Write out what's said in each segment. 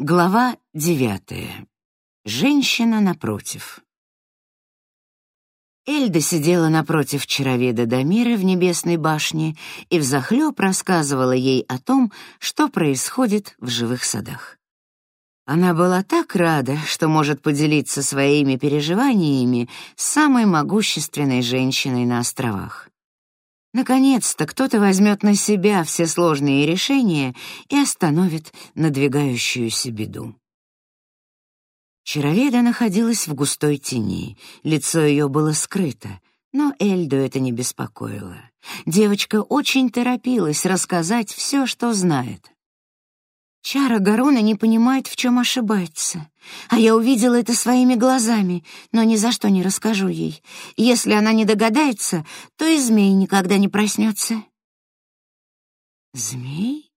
Глава девятая. Женщина напротив. Эльда сидела напротив чароведа Дамиры в небесной башне и взахлёб рассказывала ей о том, что происходит в живых садах. Она была так рада, что может поделиться своими переживаниями с самой могущественной женщиной на островах. Наконец-то кто-то возьмет на себя все сложные решения и остановит надвигающуюся беду. Чароведа находилась в густой тени, лицо ее было скрыто, но Эльду это не беспокоило. Девочка очень торопилась рассказать все, что знает. Чара Гарона не понимает, в чем ошибается. А я увидела это своими глазами, но ни за что не расскажу ей. Если она не догадается, то и змей никогда не проснется. «Змей?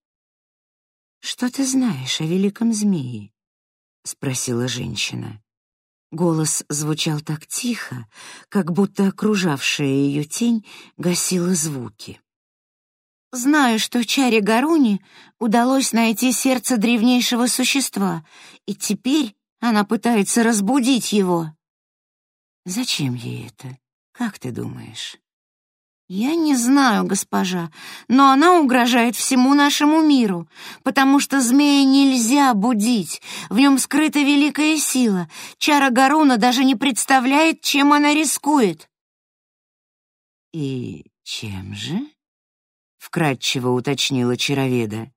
Что ты знаешь о великом змее?» — спросила женщина. Голос звучал так тихо, как будто окружавшая ее тень гасила звуки. Знаю, что Чаре Гаруни удалось найти сердце древнейшего существа, и теперь она пытается разбудить его. Зачем ей это? Как ты думаешь? Я не знаю, госпожа, но она угрожает всему нашему миру, потому что змея нельзя будить, в нем скрыта великая сила. Чара Гаруна даже не представляет, чем она рискует. И чем же? вкратчиво уточнила Чароведа.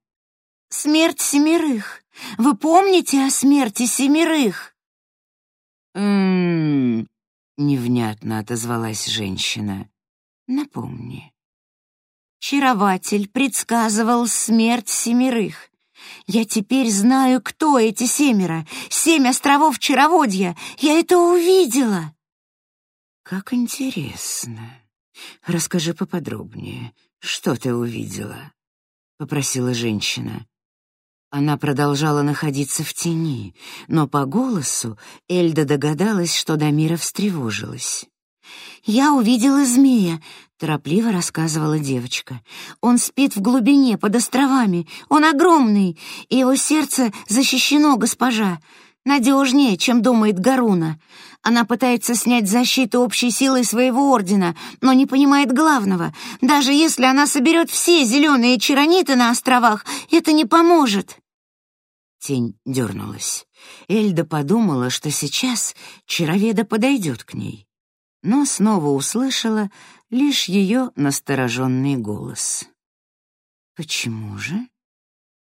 Смерть семерых. Вы помните о смерти семерых? М-м, невнятно отозвалась женщина. Напомни. Чарователь предсказывал смерть семерых. Я теперь знаю, кто эти семеро. Семь островов Чароводья. Я это увидела. Как интересно. Расскажи поподробнее. «Что ты увидела?» — попросила женщина. Она продолжала находиться в тени, но по голосу Эльда догадалась, что Дамира встревожилась. «Я увидела змея», — торопливо рассказывала девочка. «Он спит в глубине, под островами. Он огромный, и его сердце защищено, госпожа. Надежнее, чем думает Гаруна. Она пытается снять защиту общей силой своего ордена, но не понимает главного. Даже если она соберет все зеленые чарониты на островах, это не поможет. Тень дернулась. Эльда подумала, что сейчас чароведа подойдет к ней, но снова услышала лишь ее настороженный голос. «Почему же?»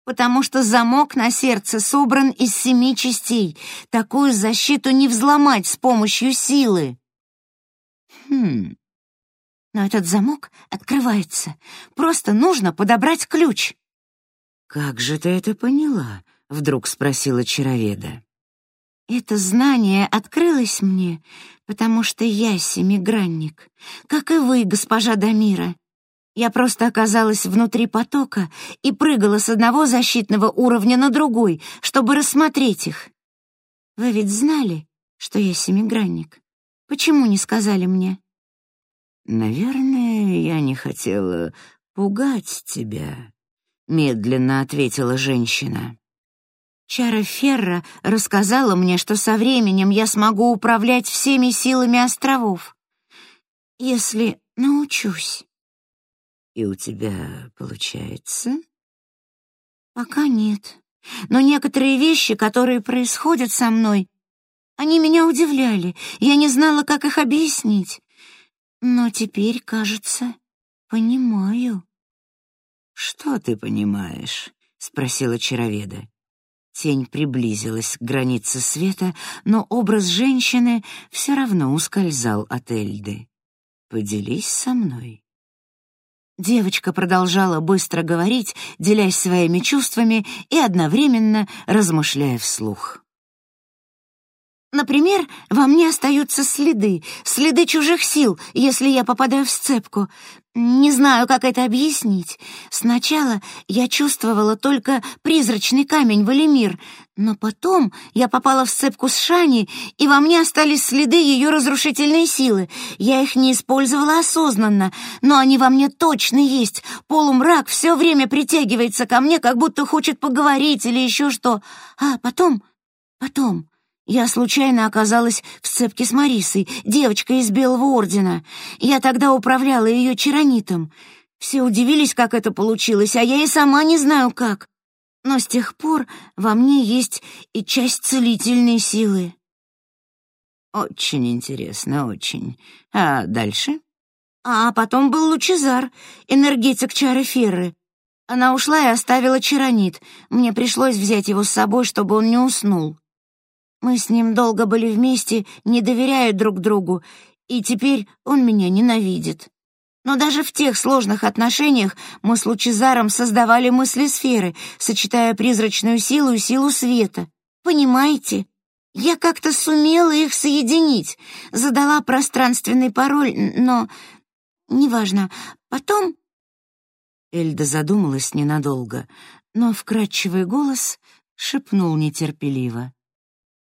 Потому что замок на сердце собран из семи частей. Такую защиту не взломать с помощью силы. Хм. Но этот замок открывается. Просто нужно подобрать ключ. Как же ты это поняла? вдруг спросила чароведа. Это знание открылось мне, потому что я семигранник, как и вы, госпожа Дамира. Я просто оказалась внутри потока и прыгала с одного защитного уровня на другой, чтобы рассмотреть их. Вы ведь знали, что я семигранник? Почему не сказали мне? Наверное, я не хотела пугать тебя, медленно ответила женщина. Чара Ферра рассказала мне, что со временем я смогу управлять всеми силами островов, если научусь. И у тебя получается? Пока нет. Но некоторые вещи, которые происходят со мной, они меня удивляли. Я не знала, как их объяснить. Но теперь, кажется, понимаю. Что ты понимаешь? спросила чароведа. Тень приблизилась к границе света, но образ женщины все равно ускользал от Эльды. Поделись со мной. Девочка продолжала быстро говорить, делясь своими чувствами и одновременно размышляя вслух. Например, во мне остаются следы, следы чужих сил, если я попадаю в сцепку. Не знаю, как это объяснить. Сначала я чувствовала только призрачный камень Валимир, но потом я попала в сцепку с Шани, и во мне остались следы ее разрушительной силы. Я их не использовала осознанно, но они во мне точно есть. Полумрак все время притягивается ко мне, как будто хочет поговорить или еще что. А потом, потом... Я случайно оказалась в сцепке с Марисой, девочкой из Белого Ордена. Я тогда управляла ее чаронитом. Все удивились, как это получилось, а я и сама не знаю, как. Но с тех пор во мне есть и часть целительной силы. Очень интересно, очень. А дальше? А потом был Лучезар, энергетик чары Ферры. Она ушла и оставила чаронит. Мне пришлось взять его с собой, чтобы он не уснул. Мы с ним долго были вместе, не доверяя друг другу, и теперь он меня ненавидит. Но даже в тех сложных отношениях мы с Лучезаром создавали мысли сферы, сочетая призрачную силу и силу света. Понимаете? Я как-то сумела их соединить, задала пространственный пароль, но... Неважно. Потом... Эльда задумалась ненадолго, но вкрадчивый голос шепнул нетерпеливо.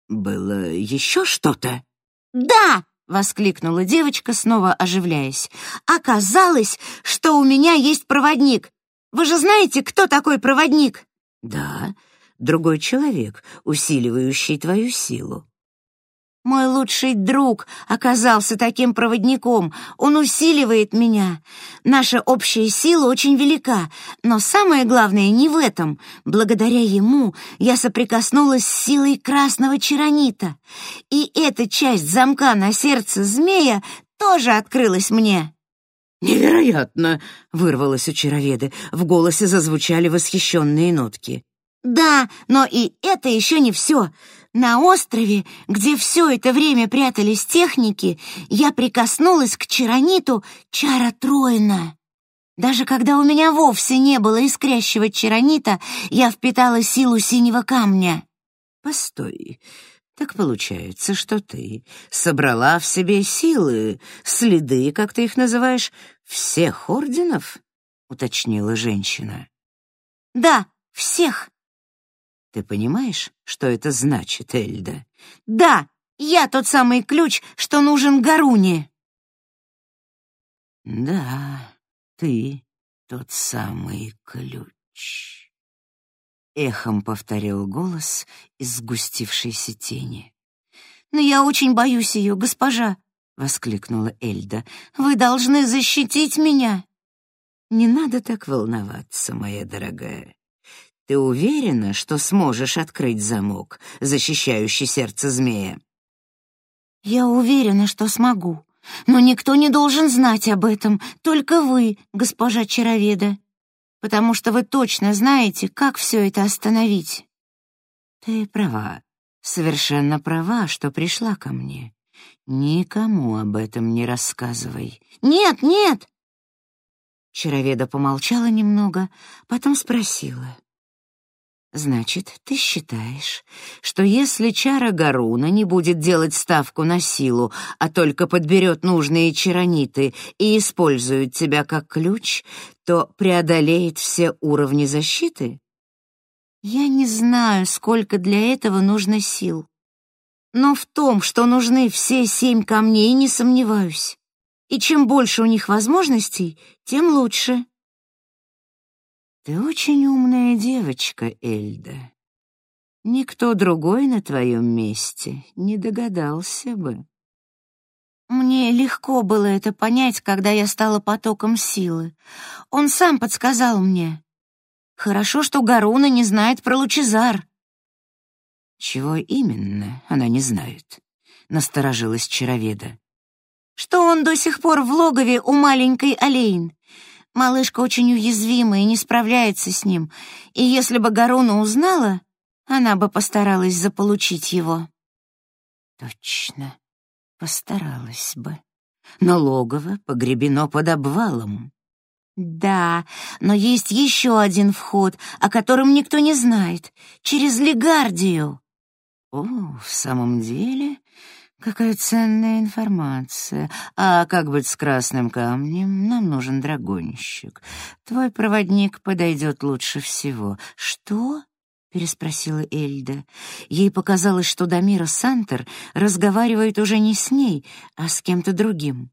«Было еще что-то?» «Да!» — воскликнула девочка, снова оживляясь. «Оказалось, что у меня есть проводник. Вы же знаете, кто такой проводник?» «Да, другой человек, усиливающий твою силу». Мой лучший друг оказался таким проводником. Он усиливает меня. Наша общая сила очень велика, но самое главное не в этом. Благодаря ему я соприкоснулась с силой красного чаронита. И эта часть замка на сердце змея тоже открылась мне. «Невероятно!» — вырвалось у чароведы. В голосе зазвучали восхищенные нотки. «Да, но и это еще не все. На острове, где все это время прятались техники, я прикоснулась к чарониту чара Троина. Даже когда у меня вовсе не было искрящего чаронита, я впитала силу синего камня. Постой, так получается, что ты собрала в себе силы, следы, как ты их называешь, всех орденов? Уточнила женщина. Да, всех. Ты понимаешь, что это значит, Эльда? Да, я тот самый ключ, что нужен Гаруне. Да, ты тот самый ключ. Эхом повторил голос из сгустившейся тени. «Но я очень боюсь ее, госпожа!» — воскликнула Эльда. «Вы должны защитить меня!» «Не надо так волноваться, моя дорогая. Ты уверена, что сможешь открыть замок, защищающий сердце змея? Я уверена, что смогу. Но никто не должен знать об этом, только вы, госпожа Чароведа, потому что вы точно знаете, как все это остановить. Ты права, совершенно права, что пришла ко мне. Никому об этом не рассказывай. Нет, нет. Чароведа помолчала немного, потом спросила: Значит, ты считаешь, что если чара Гаруна не будет делать ставку на силу, а только подберет нужные чарониты и использует тебя как ключ, то преодолеет все уровни защиты? Я не знаю, сколько для этого нужно сил. Но в том, что нужны все семь камней, не сомневаюсь. И чем больше у них возможностей, тем лучше. Ты очень умная девочка, Эльда. Никто другой на твоем месте не догадался бы. Мне легко было это понять, когда я стала потоком силы. Он сам подсказал мне. Хорошо, что Гаруна не знает про Лучезар. Чего именно она не знает? Насторожилась Чароведа. Что он до сих пор в логове у маленькой Олейн. Малышка очень уязвима и не справляется с ним, и если бы Гаруна узнала, она бы постаралась заполучить его. Точно, постаралась бы. Но логово погребено под обвалом. Да, но есть еще один вход, о котором никто не знает, через Легардию. О, в самом деле, какая ценная информация. А как быть с красным камнем? Нам нужен драгонщик. Твой проводник подойдет лучше всего. Что? переспросила Эльда. Ей показалось, что Дамира Сантер разговаривает уже не с ней, а с кем-то другим.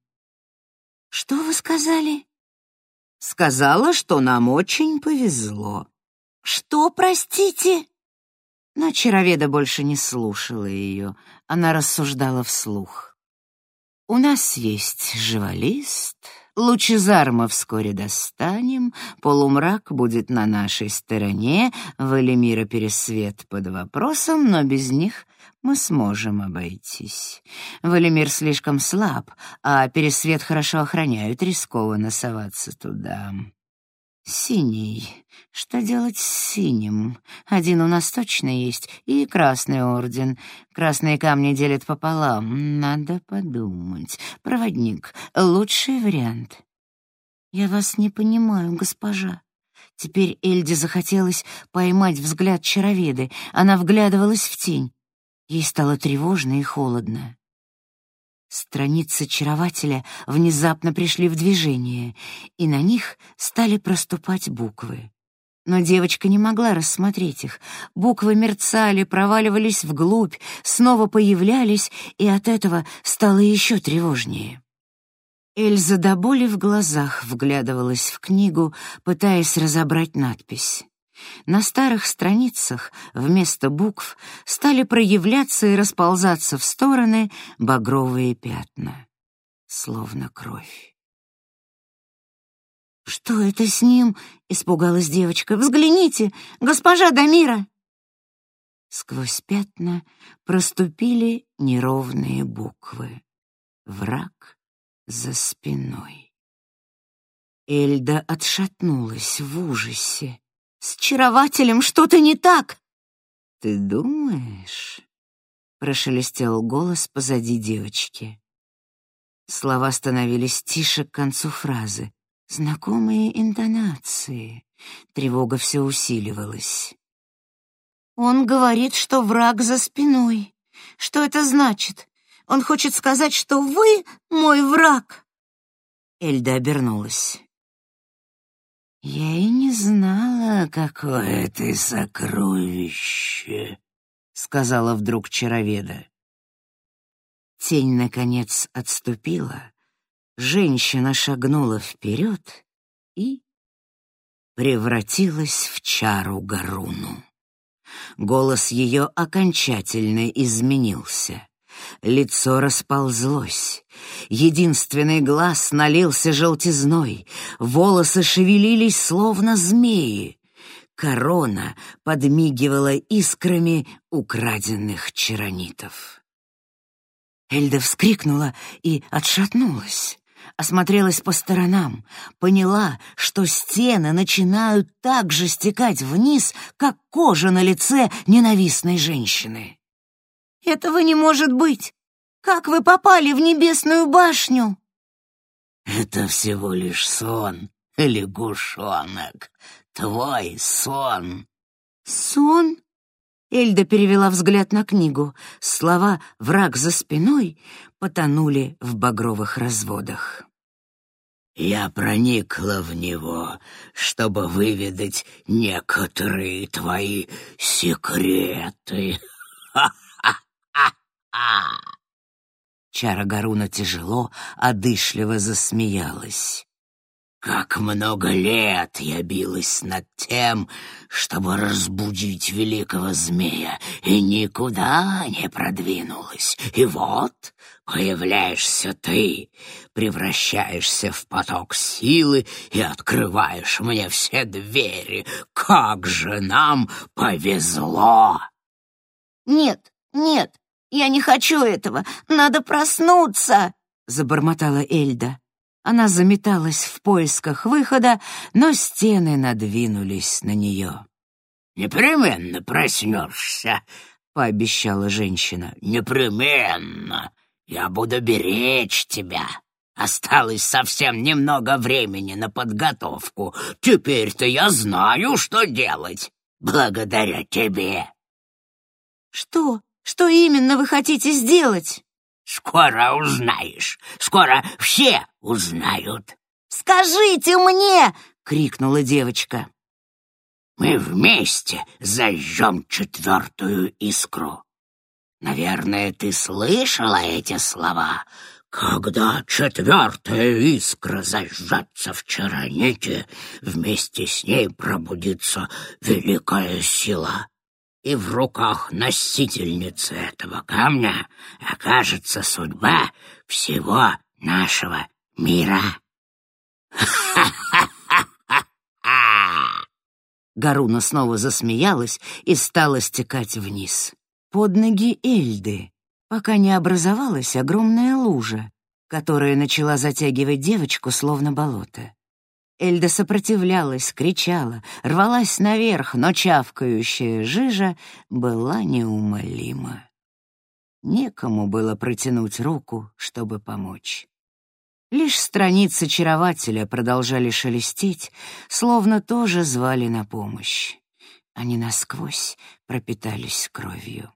Что вы сказали? Сказала, что нам очень повезло. Что, простите? Но Чароведа больше не слушала ее. Она рассуждала вслух. «У нас есть живолист, лучезар мы вскоре достанем, полумрак будет на нашей стороне, Валимира Пересвет под вопросом, но без них мы сможем обойтись. Валимир слишком слаб, а Пересвет хорошо охраняют, рискованно соваться туда». Синий. Что делать с синим? Один у нас точно есть. И красный орден. Красные камни делят пополам. Надо подумать. Проводник. Лучший вариант. Я вас не понимаю, госпожа. Теперь Эльде захотелось поймать взгляд чароведы. Она вглядывалась в тень. Ей стало тревожно и холодно. Страницы чарователя внезапно пришли в движение, и на них стали проступать буквы. Но девочка не могла рассмотреть их. Буквы мерцали, проваливались вглубь, снова появлялись, и от этого стало еще тревожнее. Эльза до боли в глазах вглядывалась в книгу, пытаясь разобрать надпись. На старых страницах вместо букв стали проявляться и расползаться в стороны багровые пятна, словно кровь. «Что это с ним?» — испугалась девочка. «Взгляните, госпожа Дамира!» Сквозь пятна проступили неровные буквы. Враг за спиной. Эльда отшатнулась в ужасе. С чарователем что-то не так. Ты думаешь? Прошелестел голос позади девочки. Слова становились тише к концу фразы. Знакомые интонации. Тревога все усиливалась. Он говорит, что враг за спиной. Что это значит? Он хочет сказать, что вы мой враг. Эльда обернулась. «Я и не знала, какое ты сокровище», — сказала вдруг чароведа. Тень, наконец, отступила, женщина шагнула вперед и превратилась в чару Гаруну. Голос ее окончательно изменился. Лицо расползлось. Единственный глаз налился желтизной, волосы шевелились, словно змеи. Корона подмигивала искрами украденных чаронитов. Эльда вскрикнула и отшатнулась. Осмотрелась по сторонам, поняла, что стены начинают так же стекать вниз, как кожа на лице ненавистной женщины. Этого не может быть! Как вы попали в небесную башню?» «Это всего лишь сон, лягушонок. Твой сон». «Сон?» Эльда перевела взгляд на книгу. Слова «враг за спиной» потонули в багровых разводах. «Я проникла в него, чтобы выведать некоторые твои секреты. Ха-ха-ха!» Чара Гаруна тяжело, одышливо засмеялась. Как много лет я билась над тем, чтобы разбудить великого змея, и никуда не продвинулась. И вот появляешься ты, превращаешься в поток силы и открываешь мне все двери. Как же нам повезло! Нет, нет, «Я не хочу этого! Надо проснуться!» — забормотала Эльда. Она заметалась в поисках выхода, но стены надвинулись на нее. «Непременно проснешься», — пообещала женщина. «Непременно! Я буду беречь тебя. Осталось совсем немного времени на подготовку. Теперь-то я знаю, что делать, благодаря тебе». «Что? Что именно вы хотите сделать? Скоро узнаешь. Скоро все узнают. Скажите мне, крикнула девочка. Мы вместе зажжем четвертую искру. Наверное, ты слышала эти слова. Когда четвертая искра зажжется в чароните, вместе с ней пробудится великая сила, и в руках носительницы этого камня окажется судьба всего нашего мира. Гаруна снова засмеялась и стала стекать вниз. Под ноги Эльды, пока не образовалась огромная лужа, которая начала затягивать девочку словно болото. Эльда сопротивлялась, кричала, рвалась наверх, но чавкающая жижа была неумолима. Некому было протянуть руку, чтобы помочь. Лишь страницы чарователя продолжали шелестеть, словно тоже звали на помощь. Они насквозь пропитались кровью.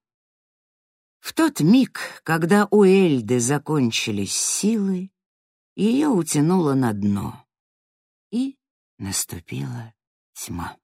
В тот миг, когда у Эльды закончились силы, ее утянуло на дно, и наступила тьма.